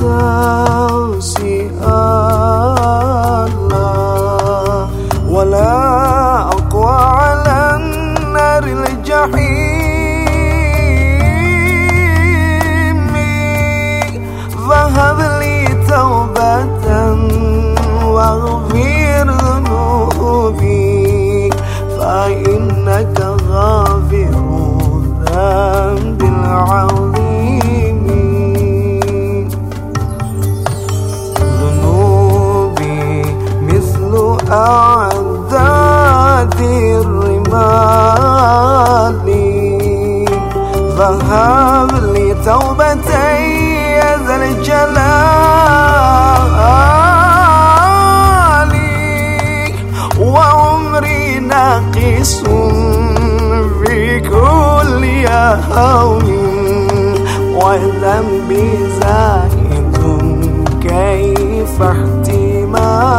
都是 فهب لي توبتي يا ذا الجلال. وعمري ناقص في كل يوم وذنبي زائد كيف احتمالي.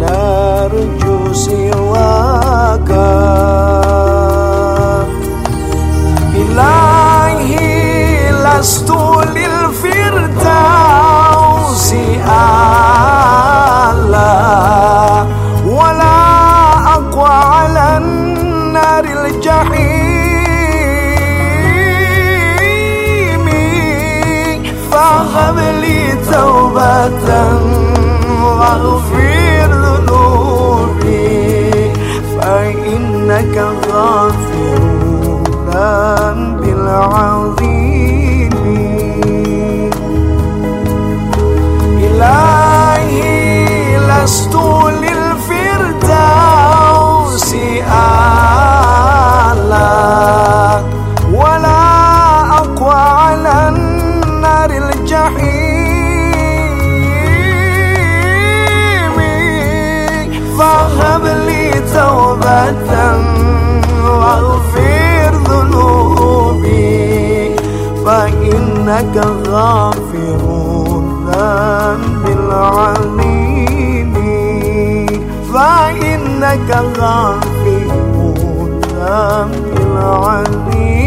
نرجو سواك إلهي لست للفردوس أعلى ولا أقوى على النار الجحيم. فهب لي توبة العظيم إلهي لست للفردوس أعلى ولا أقوى على النار الجحيم. فهب لي توبة فإنك غافر الذنب العظيم فإنك غافر الذنب العظيم